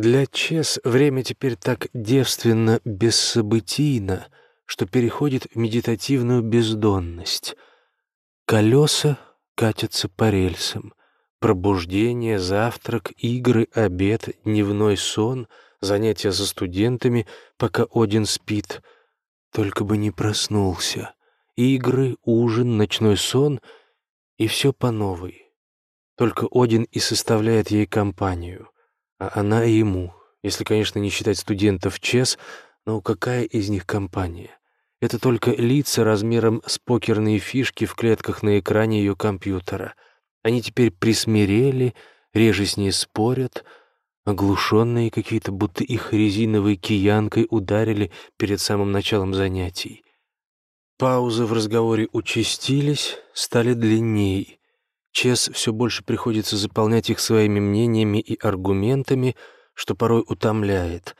Для Чес время теперь так девственно бессобытийно, что переходит в медитативную бездонность. Колеса катятся по рельсам. Пробуждение, завтрак, игры, обед, дневной сон, занятия со студентами, пока Один спит. Только бы не проснулся. Игры, ужин, ночной сон — и все по новой. Только Один и составляет ей компанию, а она ему, если, конечно, не считать студентов ЧЕС, но какая из них компания? Это только лица размером с покерные фишки в клетках на экране ее компьютера. Они теперь присмирели, реже с ней спорят, оглушенные какие-то, будто их резиновой киянкой ударили перед самым началом занятий. Паузы в разговоре участились, стали длинней. Чес все больше приходится заполнять их своими мнениями и аргументами, что порой утомляет.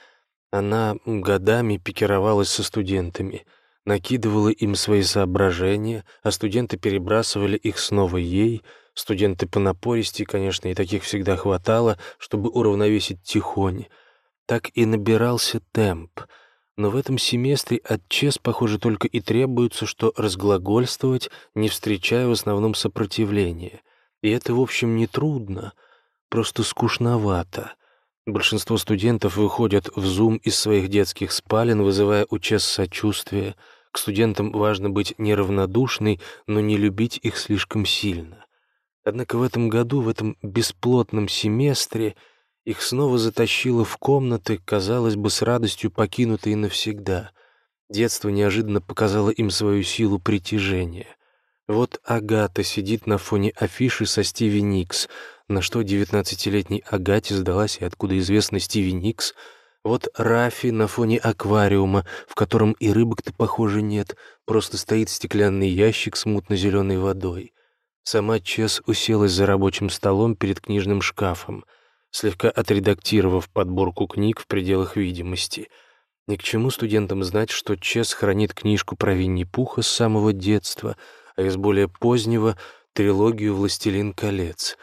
Она годами пикировалась со студентами, накидывала им свои соображения, а студенты перебрасывали их снова ей. Студенты по напористи, конечно, и таких всегда хватало, чтобы уравновесить тихонь. Так и набирался темп — но в этом семестре от ЧЕС, похоже, только и требуется, что разглагольствовать, не встречая в основном сопротивления. И это, в общем, не трудно, просто скучновато. Большинство студентов выходят в зум из своих детских спален, вызывая у ЧЕС сочувствие. К студентам важно быть неравнодушной, но не любить их слишком сильно. Однако в этом году, в этом бесплотном семестре, их снова затащило в комнаты, казалось бы, с радостью покинутые навсегда. Детство неожиданно показало им свою силу притяжения. Вот Агата сидит на фоне афиши со Стиви Никс, на что девятнадцатилетней Агате сдалась и откуда известно Стиви Никс. Вот Рафи на фоне аквариума, в котором и рыбок-то, похоже, нет, просто стоит стеклянный ящик с мутно-зеленой водой. Сама Чес уселась за рабочим столом перед книжным шкафом — слегка отредактировав подборку книг в пределах видимости. Ни к чему студентам знать, что Чес хранит книжку про Винни-Пуха с самого детства, а из более позднего — трилогию «Властелин колец».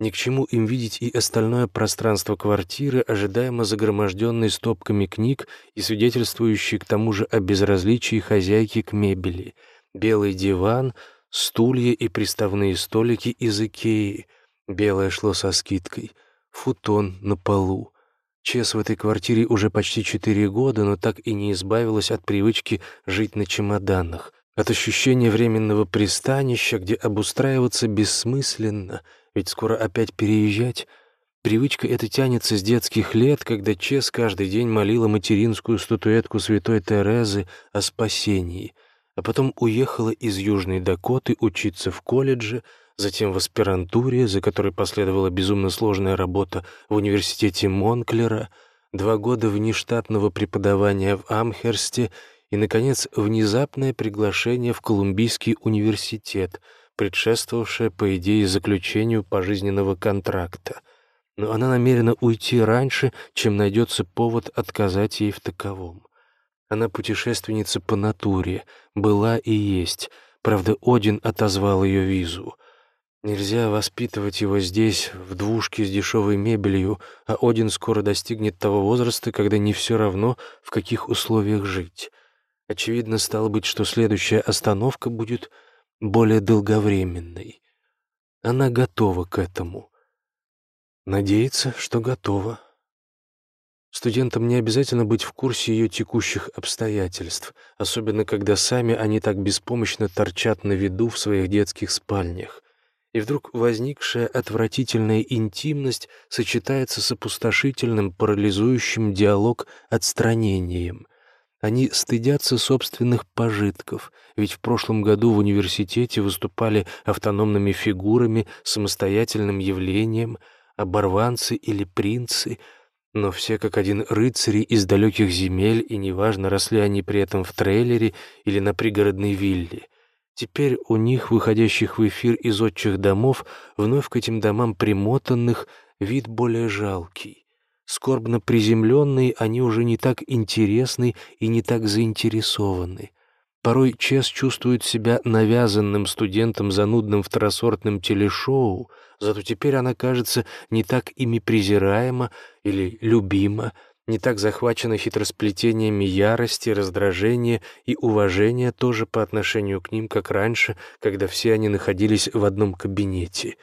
Ни к чему им видеть и остальное пространство квартиры, ожидаемо загроможденной стопками книг и свидетельствующей к тому же о безразличии хозяйки к мебели. Белый диван, стулья и приставные столики из Икеи. Белое шло со скидкой — футон на полу. Чес в этой квартире уже почти четыре года, но так и не избавилась от привычки жить на чемоданах, от ощущения временного пристанища, где обустраиваться бессмысленно, ведь скоро опять переезжать. Привычка эта тянется с детских лет, когда Чес каждый день молила материнскую статуэтку святой Терезы о спасении, а потом уехала из Южной Дакоты учиться в колледже — затем в аспирантуре, за которой последовала безумно сложная работа в университете Монклера, два года внештатного преподавания в Амхерсте и, наконец, внезапное приглашение в Колумбийский университет, предшествовавшее, по идее, заключению пожизненного контракта. Но она намерена уйти раньше, чем найдется повод отказать ей в таковом. Она путешественница по натуре, была и есть, правда, Один отозвал ее визу — Нельзя воспитывать его здесь, в двушке с дешевой мебелью, а Один скоро достигнет того возраста, когда не все равно, в каких условиях жить. Очевидно, стало быть, что следующая остановка будет более долговременной. Она готова к этому. Надеется, что готова. Студентам не обязательно быть в курсе ее текущих обстоятельств, особенно когда сами они так беспомощно торчат на виду в своих детских спальнях и вдруг возникшая отвратительная интимность сочетается с опустошительным, парализующим диалог отстранением. Они стыдятся собственных пожитков, ведь в прошлом году в университете выступали автономными фигурами, самостоятельным явлением, оборванцы или принцы, но все как один рыцари из далеких земель, и неважно, росли они при этом в трейлере или на пригородной вилле — Теперь у них, выходящих в эфир из отчих домов, вновь к этим домам примотанных, вид более жалкий. Скорбно приземленные, они уже не так интересны и не так заинтересованы. Порой Чес чувствует себя навязанным студентом занудным второсортным телешоу, зато теперь она кажется не так ими презираема или любима, не так захвачена хитросплетениями ярости, раздражения и уважения тоже по отношению к ним, как раньше, когда все они находились в одном кабинете.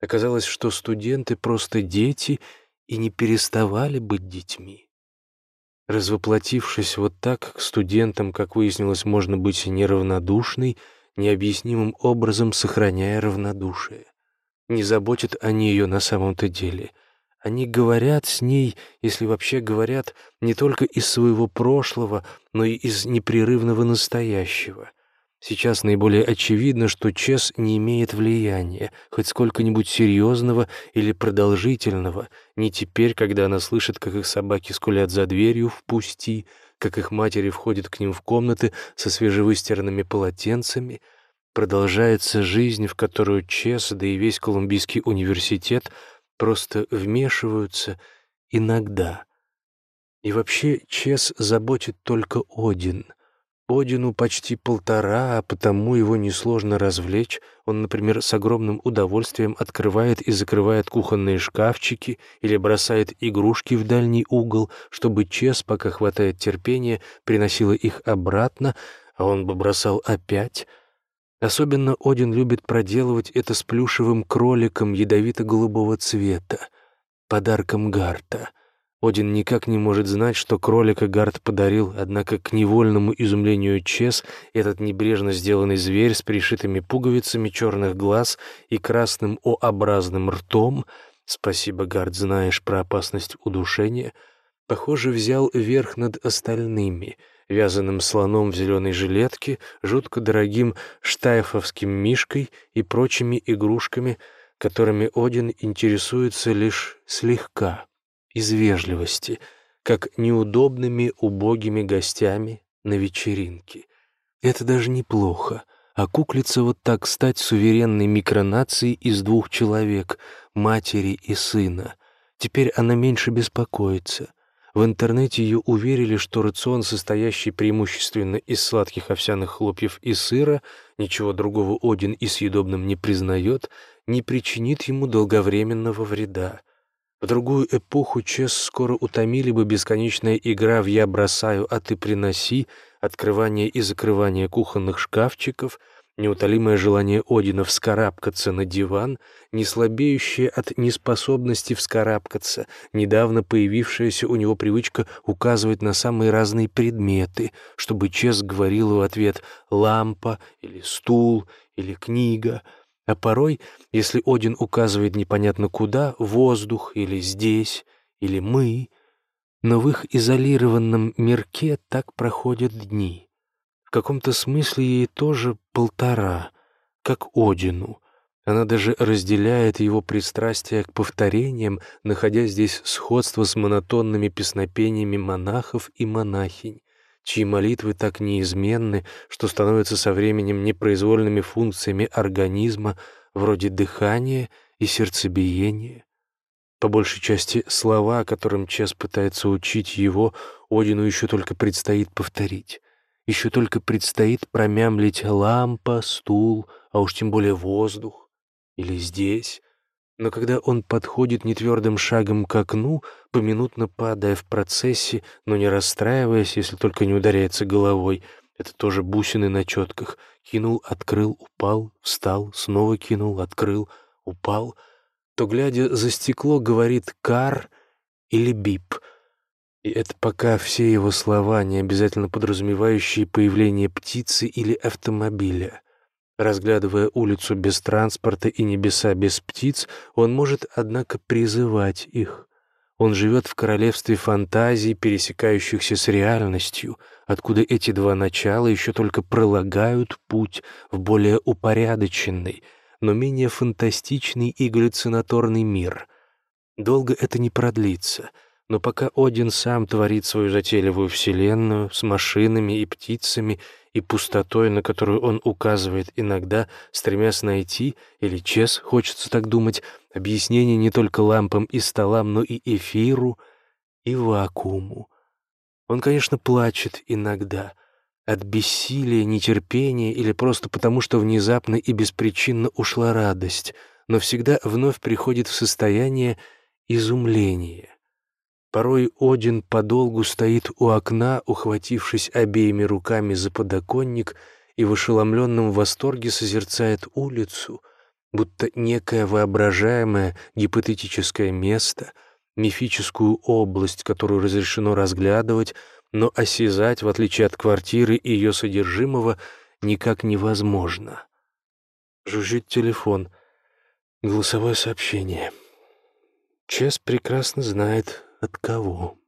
Оказалось, что студенты просто дети и не переставали быть детьми. Развоплотившись вот так, к студентам, как выяснилось, можно быть неравнодушной, необъяснимым образом сохраняя равнодушие. Не заботят они ее на самом-то деле. Они говорят с ней, если вообще говорят, не только из своего прошлого, но и из непрерывного настоящего. Сейчас наиболее очевидно, что Чес не имеет влияния, хоть сколько-нибудь серьезного или продолжительного, не теперь, когда она слышит, как их собаки скулят за дверью в пусти, как их матери входят к ним в комнаты со свежевыстиранными полотенцами. Продолжается жизнь, в которую Чес, да и весь Колумбийский университет просто вмешиваются иногда. И вообще Чес заботит только Один — Одину почти полтора, а потому его несложно развлечь. Он, например, с огромным удовольствием открывает и закрывает кухонные шкафчики или бросает игрушки в дальний угол, чтобы Чес, пока хватает терпения, приносила их обратно, а он бы бросал опять. Особенно Один любит проделывать это с плюшевым кроликом ядовито-голубого цвета, подарком Гарта — один никак не может знать, что кролика Гард подарил, однако к невольному изумлению Чес этот небрежно сделанный зверь с пришитыми пуговицами черных глаз и красным О-образным ртом, спасибо, Гард, знаешь про опасность удушения, похоже, взял верх над остальными — вязаным слоном в зеленой жилетке, жутко дорогим штайфовским мишкой и прочими игрушками, которыми Один интересуется лишь слегка из вежливости, как неудобными убогими гостями на вечеринке. Это даже неплохо, а куклица вот так стать суверенной микронацией из двух человек, матери и сына. Теперь она меньше беспокоится. В интернете ее уверили, что рацион, состоящий преимущественно из сладких овсяных хлопьев и сыра, ничего другого Один и съедобным не признает, не причинит ему долговременного вреда. Другую эпоху Чес скоро утомили бы бесконечная игра в «я бросаю, а ты приноси», открывание и закрывание кухонных шкафчиков, неутолимое желание Одина вскарабкаться на диван, не слабеющее от неспособности вскарабкаться, недавно появившаяся у него привычка указывать на самые разные предметы, чтобы Чес говорил в ответ «лампа» или «стул» или «книга», а порой, если Один указывает непонятно куда, воздух или здесь, или мы, но в их изолированном мирке так проходят дни. В каком-то смысле ей тоже полтора, как Одину. Она даже разделяет его пристрастие к повторениям, находя здесь сходство с монотонными песнопениями монахов и монахинь чьи молитвы так неизменны, что становятся со временем непроизвольными функциями организма, вроде дыхания и сердцебиения. По большей части слова, которым Чес пытается учить его, Одину еще только предстоит повторить. Еще только предстоит промямлить лампа, стул, а уж тем более воздух. Или здесь, но когда он подходит нетвердым шагом к окну, поминутно падая в процессе, но не расстраиваясь, если только не ударяется головой, это тоже бусины на четках, кинул, открыл, упал, встал, снова кинул, открыл, упал, то, глядя за стекло, говорит «кар» или «бип». И это пока все его слова, не обязательно подразумевающие появление птицы или автомобиля. Разглядывая улицу без транспорта и небеса без птиц, он может, однако, призывать их. Он живет в королевстве фантазий, пересекающихся с реальностью, откуда эти два начала еще только пролагают путь в более упорядоченный, но менее фантастичный и галлюцинаторный мир. Долго это не продлится — но пока Один сам творит свою затейливую вселенную с машинами и птицами и пустотой, на которую он указывает иногда, стремясь найти, или Чес, хочется так думать, объяснение не только лампам и столам, но и эфиру, и вакууму. Он, конечно, плачет иногда, от бессилия, нетерпения или просто потому, что внезапно и беспричинно ушла радость, но всегда вновь приходит в состояние изумления. Порой Один подолгу стоит у окна, ухватившись обеими руками за подоконник, и в ошеломленном восторге созерцает улицу, будто некое воображаемое гипотетическое место, мифическую область, которую разрешено разглядывать, но осязать, в отличие от квартиры и ее содержимого, никак невозможно. Жужжит телефон. Голосовое сообщение. Чес прекрасно знает, от кого.